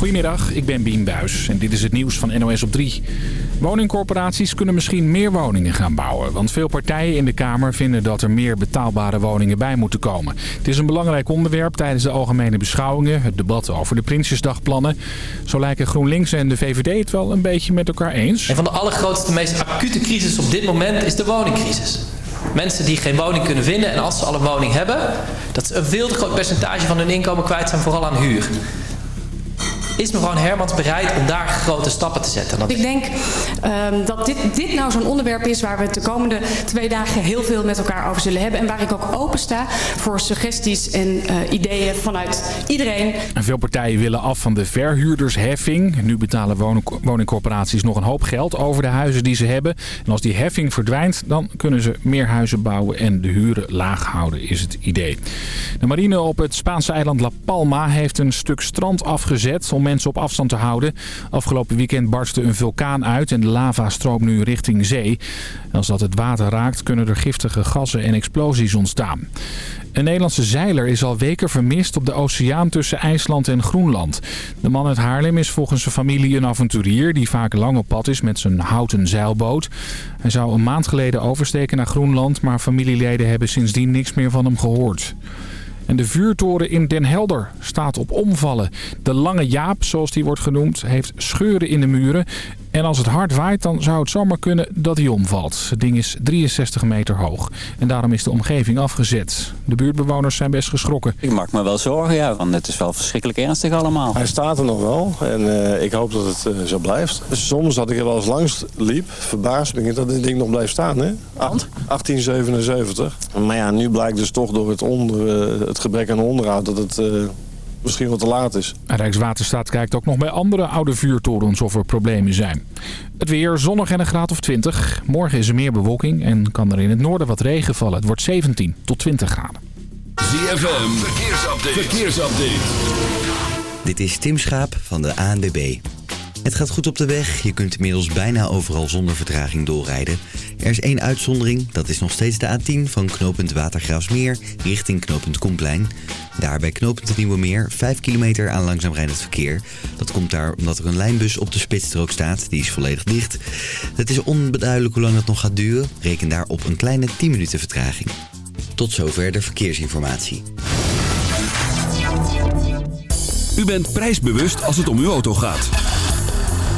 Goedemiddag, ik ben Bien Buis en dit is het nieuws van NOS op 3. Woningcorporaties kunnen misschien meer woningen gaan bouwen. Want veel partijen in de Kamer vinden dat er meer betaalbare woningen bij moeten komen. Het is een belangrijk onderwerp tijdens de algemene beschouwingen. Het debat over de Prinsjesdagplannen. Zo lijken GroenLinks en de VVD het wel een beetje met elkaar eens. Een van de allergrootste, meest acute crisis op dit moment is de woningcrisis. Mensen die geen woning kunnen vinden en als ze al een woning hebben... dat ze een veel te groot percentage van hun inkomen kwijt zijn, vooral aan huur. Is mevrouw Hermans bereid om daar grote stappen te zetten? Ik denk um, dat dit, dit nou zo'n onderwerp is waar we het de komende twee dagen heel veel met elkaar over zullen hebben. En waar ik ook open sta voor suggesties en uh, ideeën vanuit iedereen. En veel partijen willen af van de verhuurdersheffing. Nu betalen woningcorporaties nog een hoop geld over de huizen die ze hebben. En als die heffing verdwijnt, dan kunnen ze meer huizen bouwen en de huren laag houden, is het idee. De marine op het Spaanse eiland La Palma heeft een stuk strand afgezet om mensen op afstand te houden. Afgelopen weekend barstte een vulkaan uit en de lava stroomt nu richting zee. Als dat het water raakt kunnen er giftige gassen en explosies ontstaan. Een Nederlandse zeiler is al weken vermist op de oceaan tussen IJsland en Groenland. De man uit Haarlem is volgens zijn familie een avonturier die vaak lang op pad is met zijn houten zeilboot. Hij zou een maand geleden oversteken naar Groenland, maar familieleden hebben sindsdien niks meer van hem gehoord. En de vuurtoren in Den Helder staat op omvallen. De Lange Jaap, zoals die wordt genoemd, heeft scheuren in de muren. En als het hard waait, dan zou het zomaar kunnen dat hij omvalt. Het ding is 63 meter hoog. En daarom is de omgeving afgezet. De buurtbewoners zijn best geschrokken. Ik maak me wel zorgen, ja. Want het is wel verschrikkelijk ernstig allemaal. Hij staat er nog wel. En uh, ik hoop dat het uh, zo blijft. Soms dat ik er wel eens langs liep, verbaasd ben ik dat dit ding nog blijft staan. Hè? 1877. Maar ja, nu blijkt dus toch door het, onder, uh, het gebrek aan onderhoud dat het misschien wat te laat is. Rijkswaterstaat kijkt ook nog bij andere oude vuurtorens of er problemen zijn. Het weer zonnig en een graad of 20. Morgen is er meer bewolking en kan er in het noorden wat regen vallen. Het wordt 17 tot 20 graden. ZFM, verkeersupdate. verkeersupdate. Dit is Tim Schaap van de ANWB. Het gaat goed op de weg. Je kunt inmiddels bijna overal zonder vertraging doorrijden. Er is één uitzondering. Dat is nog steeds de A10 van knooppunt Watergraafsmeer richting knooppunt Koenplein. Daar bij knooppunt Nieuwe Meer 5 kilometer aan langzaam rijdend verkeer. Dat komt daar omdat er een lijnbus op de spitsstrook staat. Die is volledig dicht. Het is onbeduidelijk hoe lang het nog gaat duren. Reken daar op een kleine 10 minuten vertraging. Tot zover de verkeersinformatie. U bent prijsbewust als het om uw auto gaat.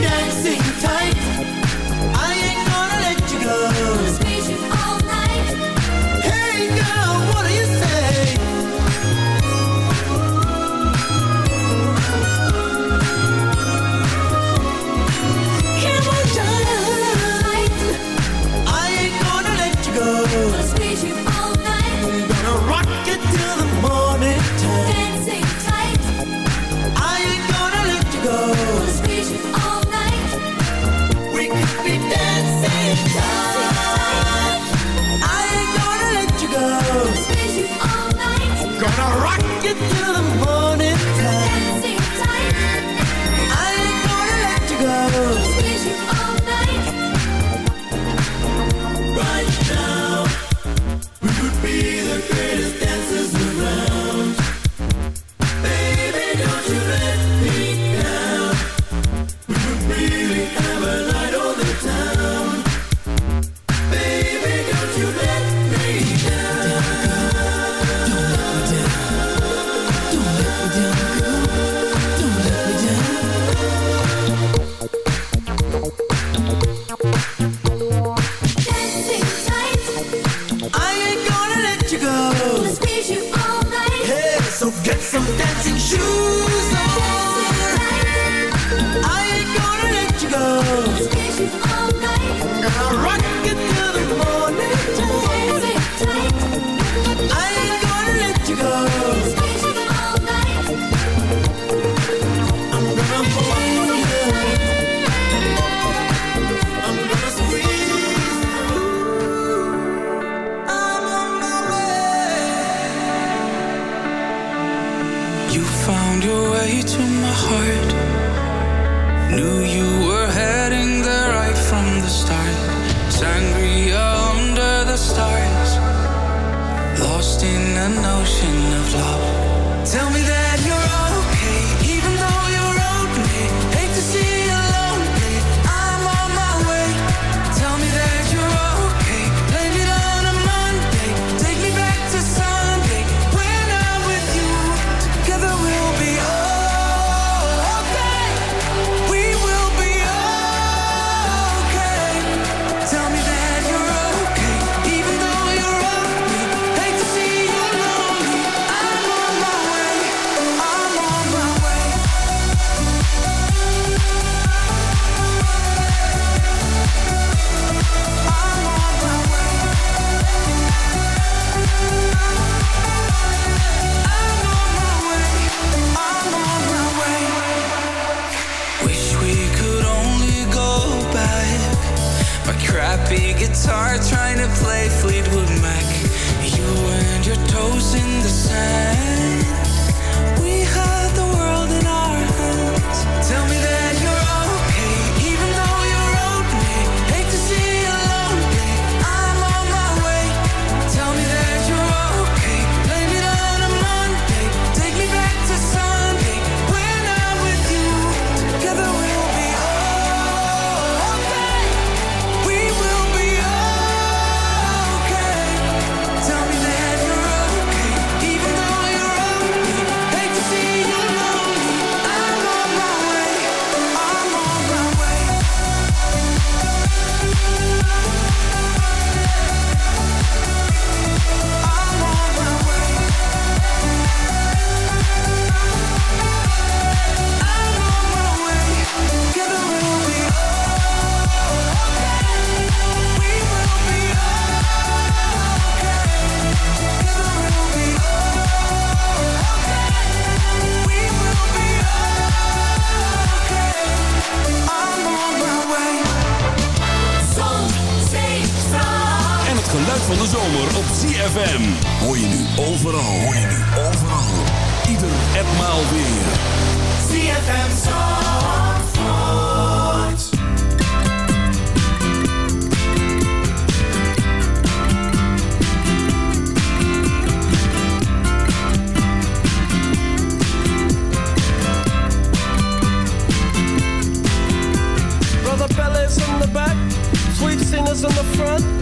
dancing. with van de zomer op ZFM. Hoor je nu overal, hoor je nu overal. Ieder en maal weer. ZFM Zandvoort. Brother Bell in the back. Sweet singers in the front.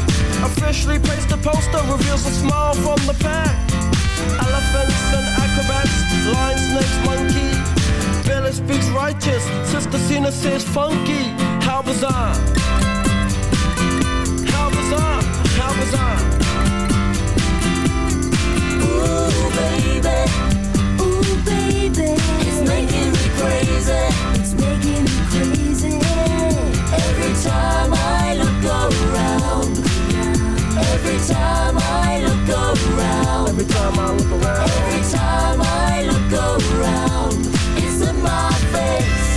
Officially placed a poster reveals a smile from the pack. Elephants and acrobats, lion's snakes, monkey. Billy speaks righteous, Sister Cena says funky. How bizarre! How bizarre! How bizarre! Ooh, baby. Ooh, baby. It's making me crazy. It's making me crazy. Every time I Every time I look around, it's face.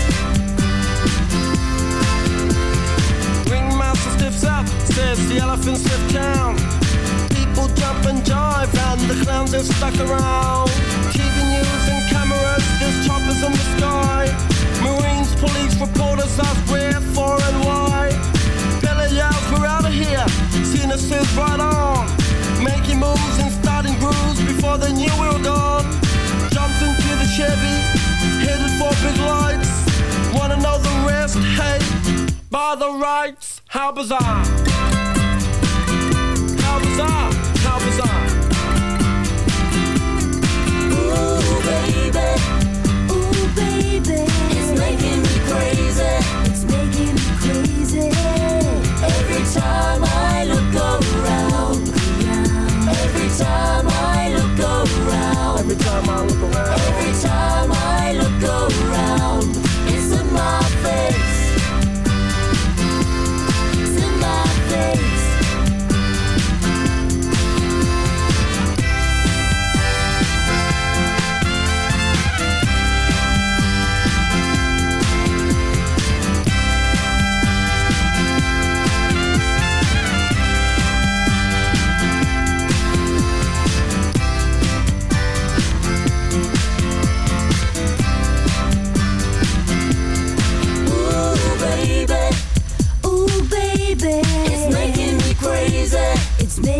Ringmaster stiffs up, says the elephant down. People jump and jive, and the clowns are stuck around. father rights. How bizarre! How bizarre! How bizarre! Ooh, baby.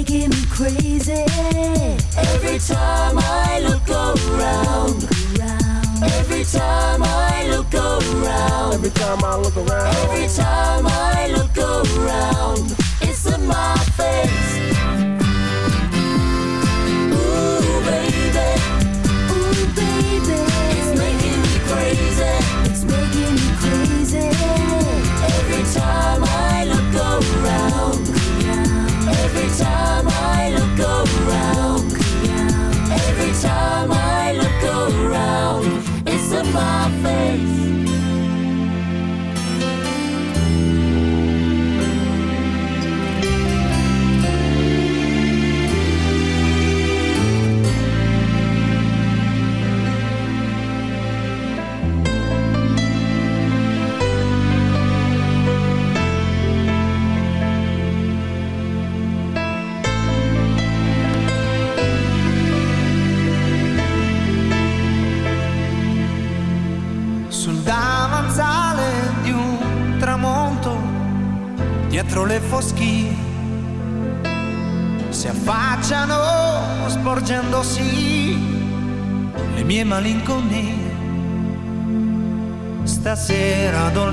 making me crazy. Every time I look around, around. Every time I look around. Every time I look around. Every time I look around. It's a mind.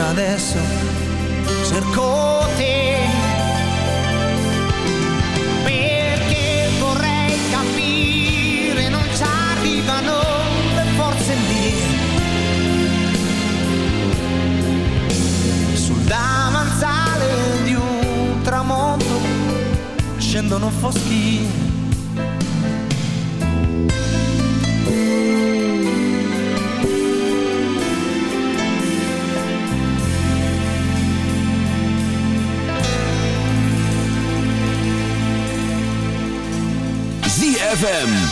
adesso cerco te.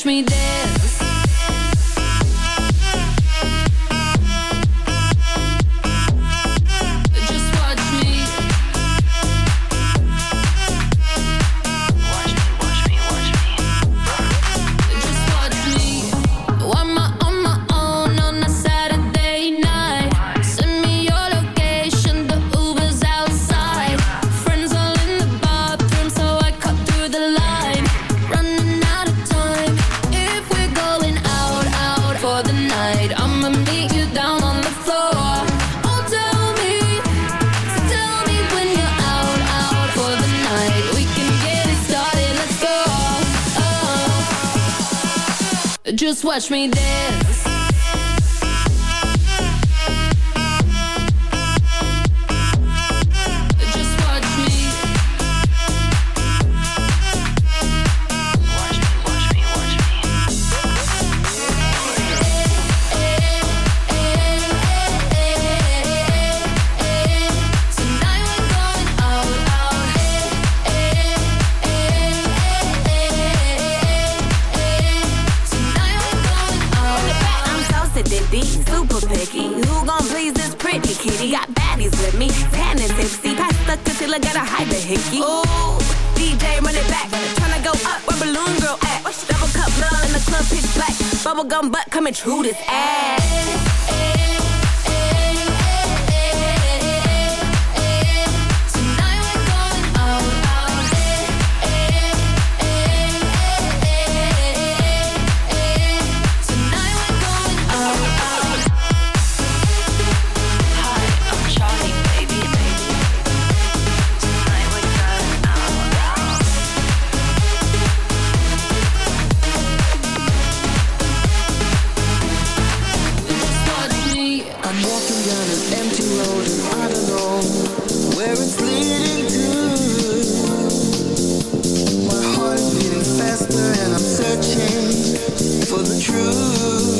push me Just watch me dance. The truth.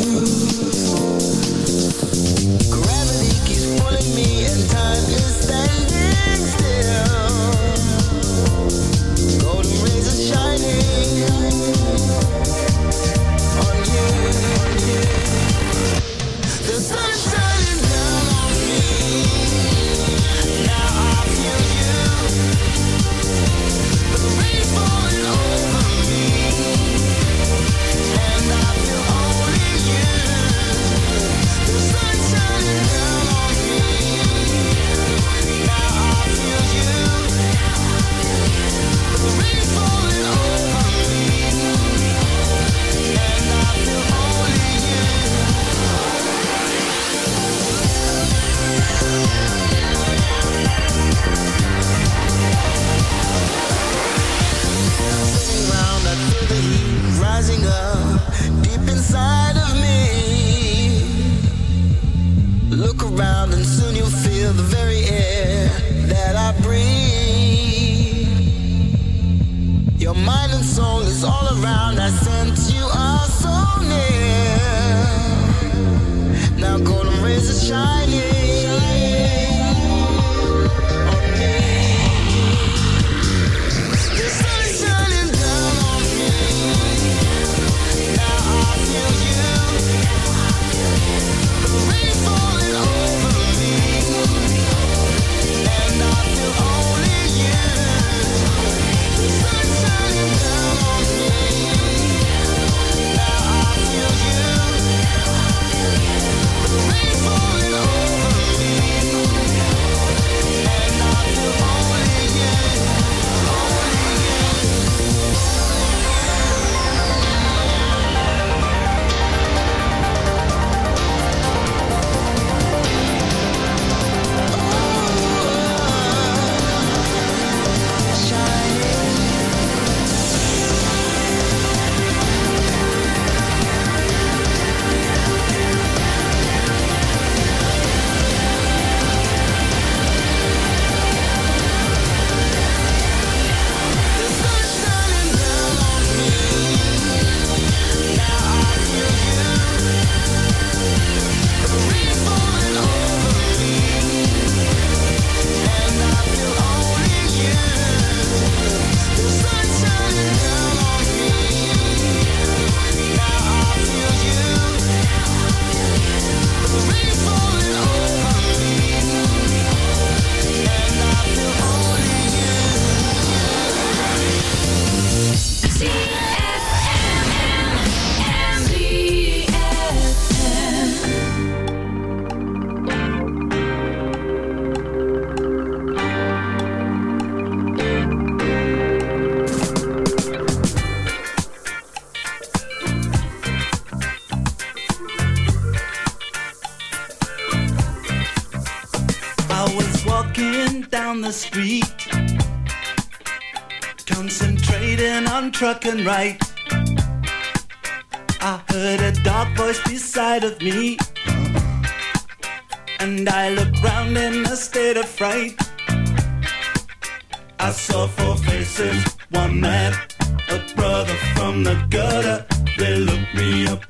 truck and. I heard a dark voice beside of me. And I looked round in a state of fright. I saw four faces, one man, a brother from the gutter. They looked me up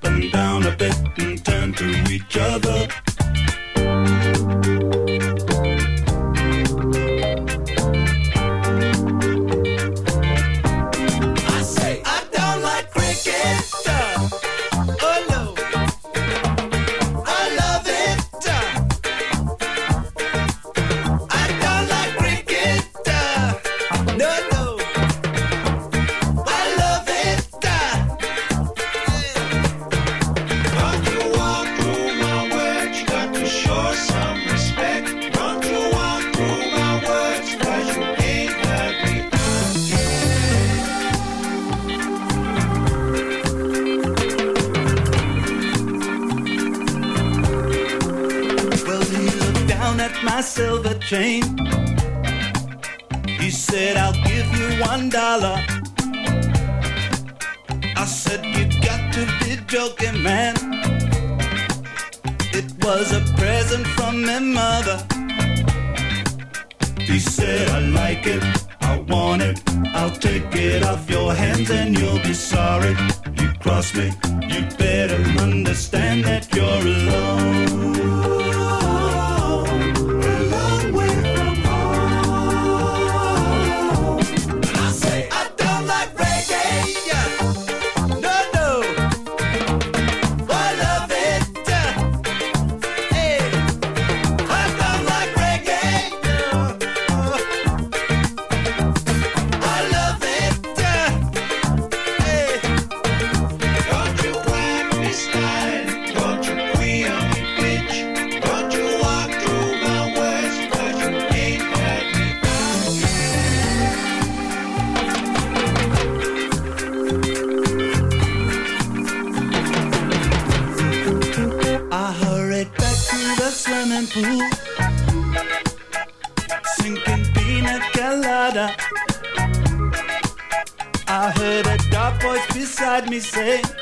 say.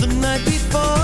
The night before.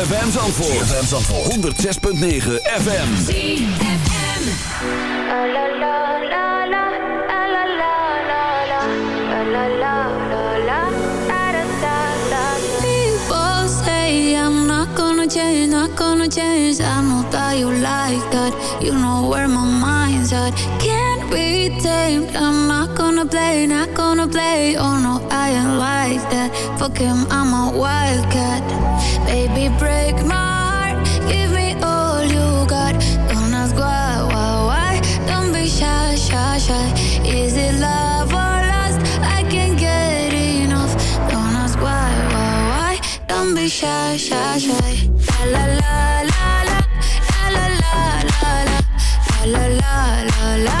ZFM Zandvoort. ZFM Zandvoort. 106.9 FM. People La la la la la. La la la la la. Change, not gonna change I know that you like that You know where my mind's at Can't be tamed I'm not gonna play, not gonna play Oh no, I ain't like that Fuck him, I'm a wildcat my give me all you got. Don't wa why don't be sha sha sha is it love or last i can get enough. Don't ask why don't be sha sha sha la la la la la. La la la la la. La la la la la.